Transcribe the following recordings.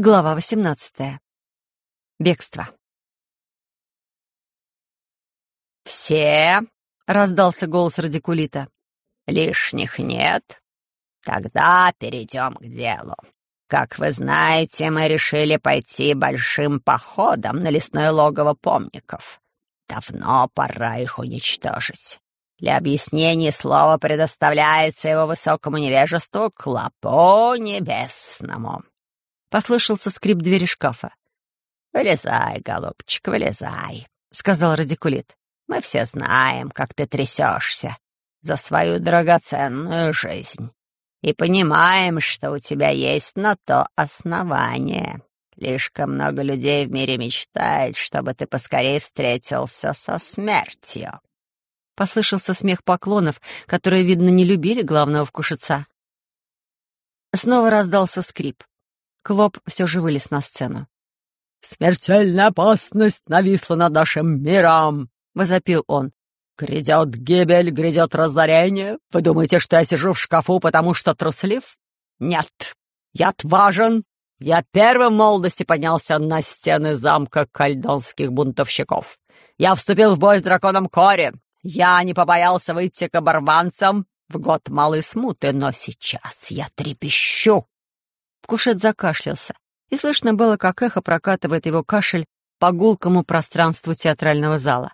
Глава 18. Бегство. «Все?» — раздался голос радикулита. «Лишних нет? Тогда перейдем к делу. Как вы знаете, мы решили пойти большим походом на лесное логово помников. Давно пора их уничтожить. Для объяснения слова предоставляется его высокому невежеству клопу небесному». Послышался скрип двери шкафа. «Вылезай, голубчик, вылезай», — сказал радикулит. «Мы все знаем, как ты трясешься за свою драгоценную жизнь и понимаем, что у тебя есть на то основание. Слишком много людей в мире мечтает, чтобы ты поскорее встретился со смертью». Послышался смех поклонов, которые, видно, не любили главного вкушица. Снова раздался скрип. Клоп все же вылез на сцену. «Смертельная опасность нависла над нашим миром!» — возопил он. «Грядет гибель, грядет разорение. Вы думаете, что я сижу в шкафу, потому что труслив? Нет, я отважен. Я первым в молодости поднялся на стены замка кальдонских бунтовщиков. Я вступил в бой с драконом Кори. Я не побоялся выйти к оборванцам в год малой смуты, но сейчас я трепещу Кушет закашлялся, и слышно было, как эхо прокатывает его кашель по гулкому пространству театрального зала.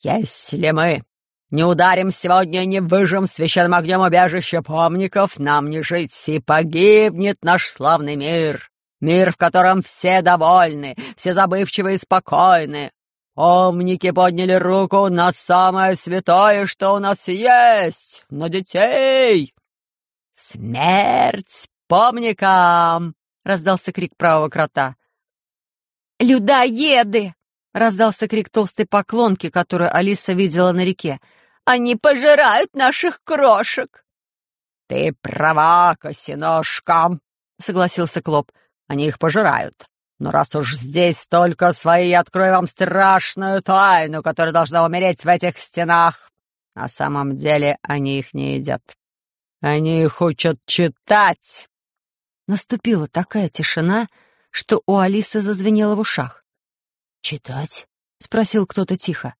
«Если мы не ударим сегодня, не выжжем священным огнем убежище помников, нам не жить, и погибнет наш славный мир. Мир, в котором все довольны, все забывчивы и спокойны. Помники подняли руку на самое святое, что у нас есть, на детей. Смерть «Помникам!» — раздался крик правого крота. «Людоеды!» — раздался крик толстой поклонки, которую Алиса видела на реке. «Они пожирают наших крошек!» «Ты права, косиножка!» — согласился Клоп. «Они их пожирают. Но раз уж здесь только свои, я открою вам страшную тайну, которая должна умереть в этих стенах. На самом деле они их не едят. Они их учат читать!» Наступила такая тишина, что у Алисы зазвенело в ушах. «Читать?» — спросил кто-то тихо.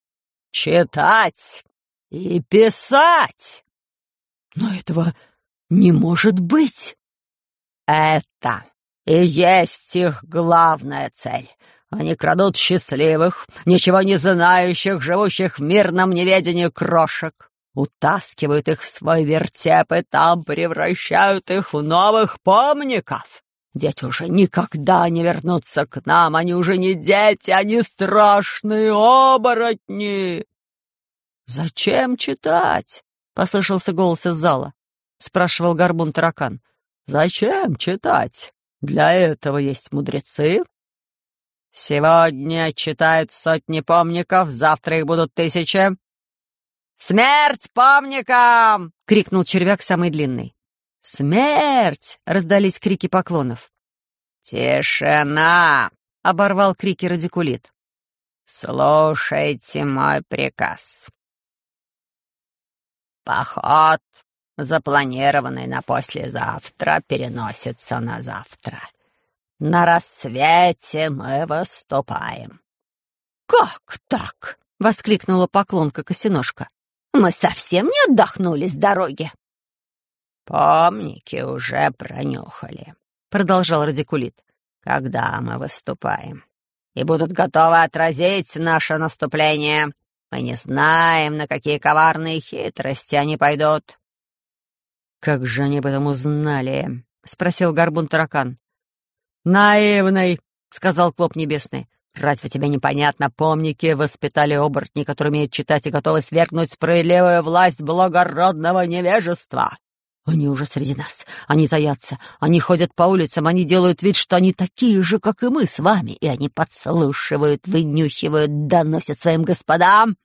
«Читать и писать!» «Но этого не может быть!» «Это и есть их главная цель. Они крадут счастливых, ничего не знающих, живущих в мирном неведении крошек утаскивают их в свой вертеп и там превращают их в новых помников. Дети уже никогда не вернутся к нам, они уже не дети, они страшные оборотни. «Зачем читать?» — послышался голос из зала. Спрашивал горбун-таракан. «Зачем читать? Для этого есть мудрецы. Сегодня читают сотни помников, завтра их будут тысячи, «Смерть помникам!» — крикнул червяк самый длинный. «Смерть!» — раздались крики поклонов. «Тишина!» — оборвал крики радикулит. «Слушайте мой приказ. Поход, запланированный на послезавтра, переносится на завтра. На рассвете мы выступаем». «Как так?» — воскликнула поклонка Косиножка. Мы совсем не отдохнули с дороги. «Помники уже пронюхали», — продолжал радикулит, «когда мы выступаем, и будут готовы отразить наше наступление. Мы не знаем, на какие коварные хитрости они пойдут». «Как же они об этом узнали?» — спросил горбун-таракан. «Наивный», — сказал Клоп Небесный. Разве тебе непонятно? Помники воспитали оборотни, которые умеют читать и готовы свергнуть справедливую власть благородного невежества. Они уже среди нас. Они таятся. Они ходят по улицам. Они делают вид, что они такие же, как и мы с вами. И они подслушивают, вынюхивают, доносят своим господам.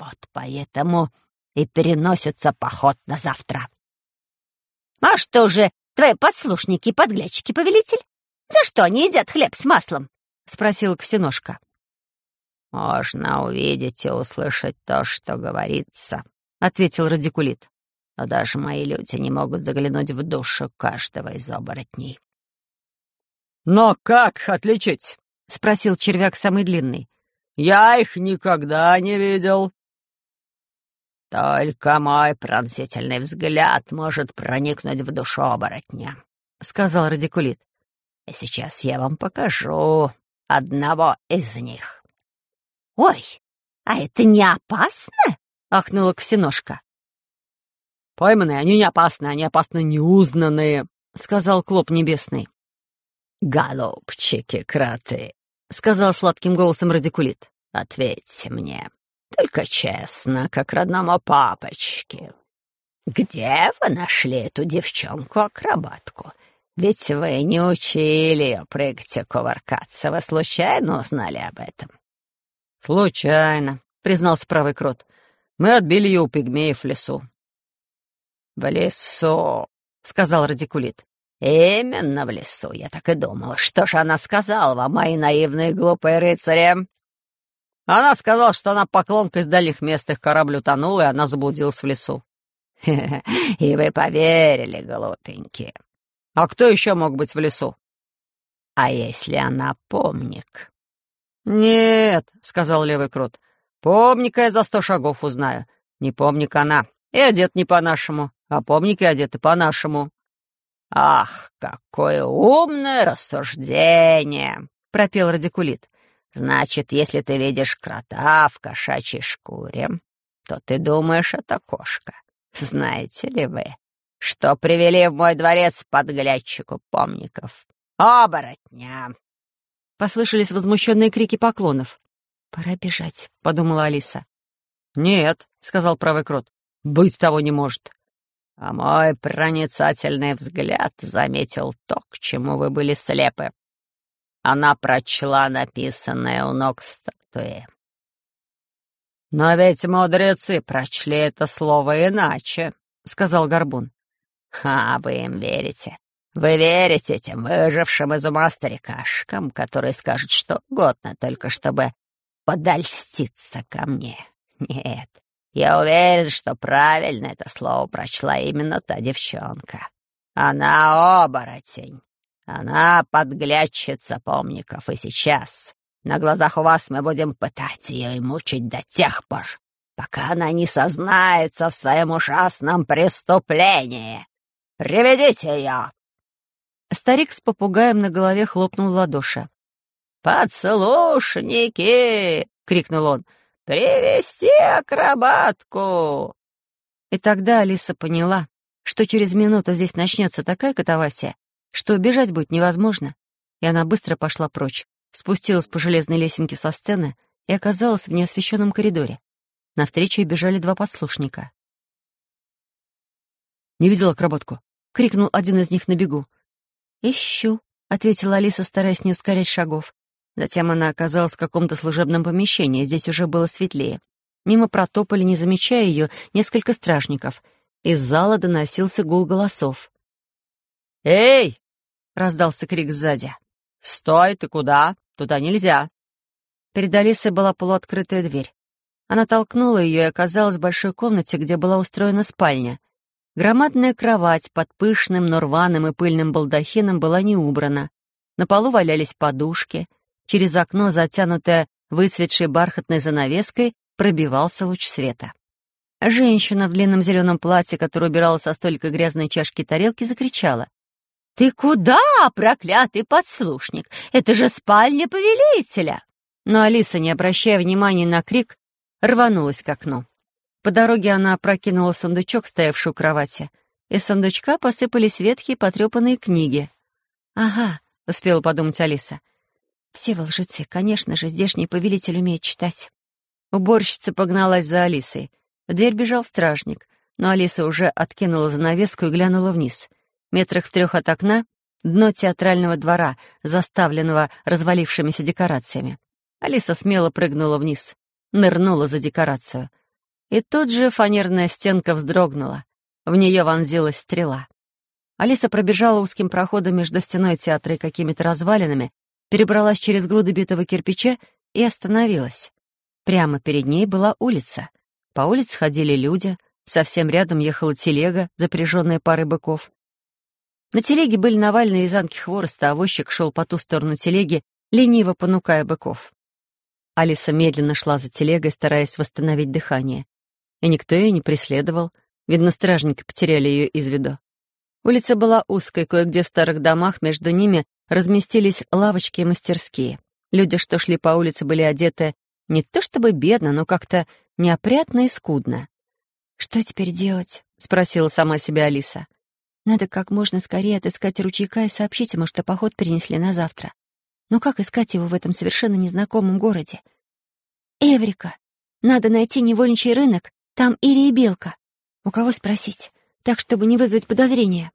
Вот поэтому и переносится поход на завтра. «А что же, твои подслушники и подглядчики, повелитель? За что они едят хлеб с маслом?» — спросил Ксеношка. «Можно увидеть и услышать то, что говорится», — ответил радикулит. «Но даже мои люди не могут заглянуть в душу каждого из оборотней». «Но как отличить?» — спросил червяк самый длинный. «Я их никогда не видел». «Только мой пронзительный взгляд может проникнуть в душу оборотня», — сказал радикулит. «И сейчас я вам покажу одного из них». «Ой, а это не опасно?» — ахнула Ксеношка. «Пойманные, они не опасны, они опасны неузнанные», — сказал Клоп Небесный. «Голубчики, кроты», — сказал сладким голосом радикулит. «Ответьте мне, только честно, как родному папочке. Где вы нашли эту девчонку-акробатку? Ведь вы не учили ее прыгать и кувыркаться. Вы случайно узнали об этом?» «Случайно», — признался правый крот. «Мы отбили ее у пигмеев в лесу». «В лесу», — сказал радикулит. «Именно в лесу, я так и думал. Что же она сказала вам, мои наивные глупые рыцари?» Она сказала, что она поклонка из дальних мест, их корабль утонул, и она заблудилась в лесу. «И вы поверили, глупенькие. А кто еще мог быть в лесу?» «А если она помник?» «Нет», — сказал левый крот, — «помника я за сто шагов узнаю. Не помник она, и одет не по-нашему, а помники одеты по-нашему». «Ах, какое умное рассуждение!» — пропел радикулит. Значит, если ты видишь крота в кошачьей шкуре, то ты думаешь, это кошка. Знаете ли вы, что привели в мой дворец подглядчику помников? Оборотня!» Послышались возмущенные крики поклонов. «Пора бежать», — подумала Алиса. «Нет», — сказал правый крот, — «быть того не может». А мой проницательный взгляд заметил то, к чему вы были слепы. Она прочла написанное у ног статуи. «Но ведь мудрецы прочли это слово иначе», — сказал Горбун. «А вы им верите? Вы верите этим выжившим из ума старикашкам, которые скажут что угодно, только чтобы подольститься ко мне? Нет, я уверен, что правильно это слово прочла именно та девчонка. Она оборотень. Она подглядчица помников, и сейчас на глазах у вас мы будем пытать ее и мучить до тех пор, пока она не сознается в своем ужасном преступлении. Приведите ее!» Старик с попугаем на голове хлопнул в ладоши. «Подслушники!» — крикнул он. «Привести акробатку!» И тогда Алиса поняла, что через минуту здесь начнется такая катавасия, что убежать будет невозможно, и она быстро пошла прочь, спустилась по железной лесенке со сцены и оказалась в неосвещенном коридоре. Навстречу ей бежали два подслушника. «Не видела акробатку?» — крикнул один из них на бегу. «Ищу», — ответила Алиса, стараясь не ускорять шагов. Затем она оказалась в каком-то служебном помещении, здесь уже было светлее. Мимо протопали, не замечая ее, несколько стражников. Из зала доносился гул голосов. «Эй, — раздался крик сзади. «Стой, ты куда? Туда нельзя!» Перед Алисой была полуоткрытая дверь. Она толкнула ее и оказалась в большой комнате, где была устроена спальня. Громадная кровать под пышным, но рваным и пыльным балдахином была не убрана. На полу валялись подушки. Через окно, затянутое выцветшей бархатной занавеской, пробивался луч света. Женщина в длинном зеленом платье, которая убирала со столика грязные чашки и тарелки, закричала. «Ты куда, проклятый подслушник? Это же спальня повелителя!» Но Алиса, не обращая внимания на крик, рванулась к окну. По дороге она опрокинула сундучок, стоявший у кровати. Из сундучка посыпались ветхие потрепанные книги. «Ага», — успела подумать Алиса. «Все вы лжецы, конечно же, здешний повелитель умеет читать». Уборщица погналась за Алисой. В дверь бежал стражник, но Алиса уже откинула занавеску и глянула вниз — Метрах в трех от окна — дно театрального двора, заставленного развалившимися декорациями. Алиса смело прыгнула вниз, нырнула за декорацию. И тут же фанерная стенка вздрогнула. В нее вонзилась стрела. Алиса пробежала узким проходом между стеной театра и какими-то развалинами, перебралась через груды битого кирпича и остановилась. Прямо перед ней была улица. По улице ходили люди, совсем рядом ехала телега, запряженная парой быков. На телеге были навальные вязанки хвороста, а возчик шел по ту сторону телеги, лениво понукая быков. Алиса медленно шла за телегой, стараясь восстановить дыхание. И никто ее не преследовал. Видно, стражники потеряли ее из виду. Улица была узкой, кое-где в старых домах между ними разместились лавочки и мастерские. Люди, что шли по улице, были одеты не то чтобы бедно, но как-то неопрятно и скудно. «Что теперь делать?» — спросила сама себя Алиса. «Надо как можно скорее отыскать ручейка и сообщить ему, что поход перенесли на завтра. Но как искать его в этом совершенно незнакомом городе? Эврика! Надо найти невольничий рынок, там Ири и Белка. У кого спросить? Так, чтобы не вызвать подозрения».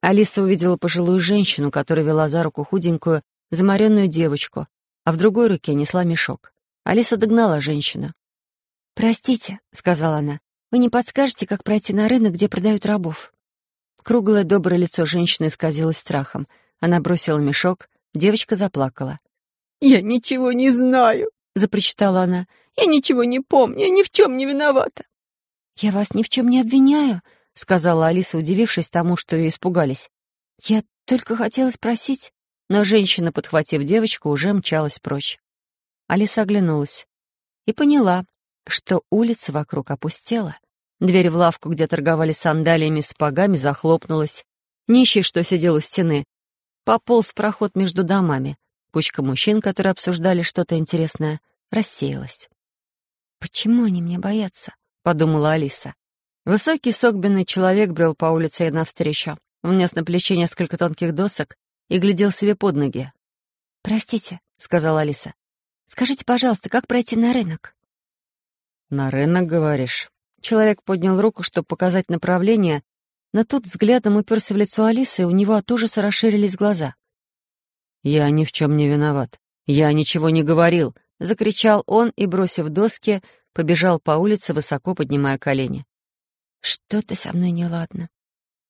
Алиса увидела пожилую женщину, которая вела за руку худенькую, заморенную девочку, а в другой руке несла мешок. Алиса догнала женщину. «Простите», — сказала она, — «вы не подскажете, как пройти на рынок, где продают рабов?» Круглое доброе лицо женщины исказилось страхом. Она бросила мешок, девочка заплакала. «Я ничего не знаю», — запричитала она. «Я ничего не помню, я ни в чем не виновата». «Я вас ни в чем не обвиняю», — сказала Алиса, удивившись тому, что ее испугались. «Я только хотела спросить». Но женщина, подхватив девочку, уже мчалась прочь. Алиса оглянулась и поняла, что улица вокруг опустела. Дверь в лавку, где торговали сандалиями с погами, захлопнулась. Нищий, что сидел у стены, пополз в проход между домами. Кучка мужчин, которые обсуждали что-то интересное, рассеялась. «Почему они меня боятся?» — подумала Алиса. Высокий согбенный человек брел по улице ей навстречу. Он нес на плече несколько тонких досок и глядел себе под ноги. «Простите», — сказала Алиса. «Скажите, пожалуйста, как пройти на рынок?» «На рынок, говоришь?» Человек поднял руку, чтобы показать направление, но тут взглядом уперся в лицо Алисы, и у него от ужаса расширились глаза. «Я ни в чем не виноват. Я ничего не говорил», — закричал он и, бросив доски, побежал по улице, высоко поднимая колени. «Что-то со мной неладно».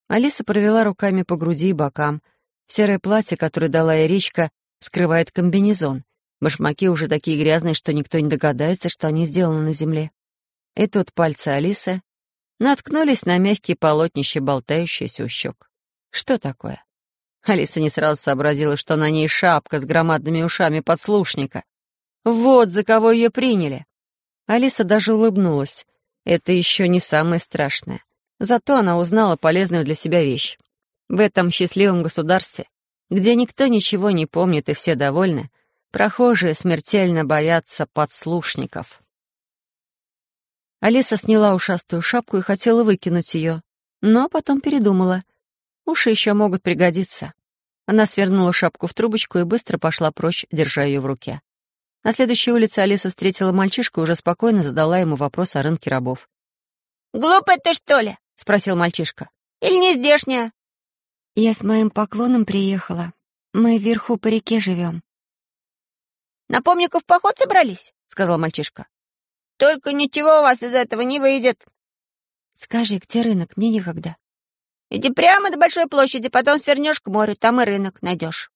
Алиса провела руками по груди и бокам. Серое платье, которое дала ей речка, скрывает комбинезон. Башмаки уже такие грязные, что никто не догадается, что они сделаны на земле. И тут пальцы Алисы наткнулись на мягкие полотнища, болтающиеся у щек. Что такое? Алиса не сразу сообразила, что на ней шапка с громадными ушами подслушника. Вот за кого ее приняли. Алиса даже улыбнулась. Это еще не самое страшное. Зато она узнала полезную для себя вещь. В этом счастливом государстве, где никто ничего не помнит и все довольны, прохожие смертельно боятся подслушников. Алиса сняла ушастую шапку и хотела выкинуть ее, но потом передумала. Уши еще могут пригодиться. Она свернула шапку в трубочку и быстро пошла прочь, держа ее в руке. На следующей улице Алиса встретила мальчишку и уже спокойно задала ему вопрос о рынке рабов. «Глупая ты, что ли?» — спросил мальчишка. «Или не здешняя?» «Я с моим поклоном приехала. Мы вверху по реке живем». «На помников поход собрались?» — сказал мальчишка. Только ничего у вас из этого не выйдет. Скажи, где рынок? Мне некогда. Иди прямо до большой площади, потом свернешь к морю, там и рынок найдешь.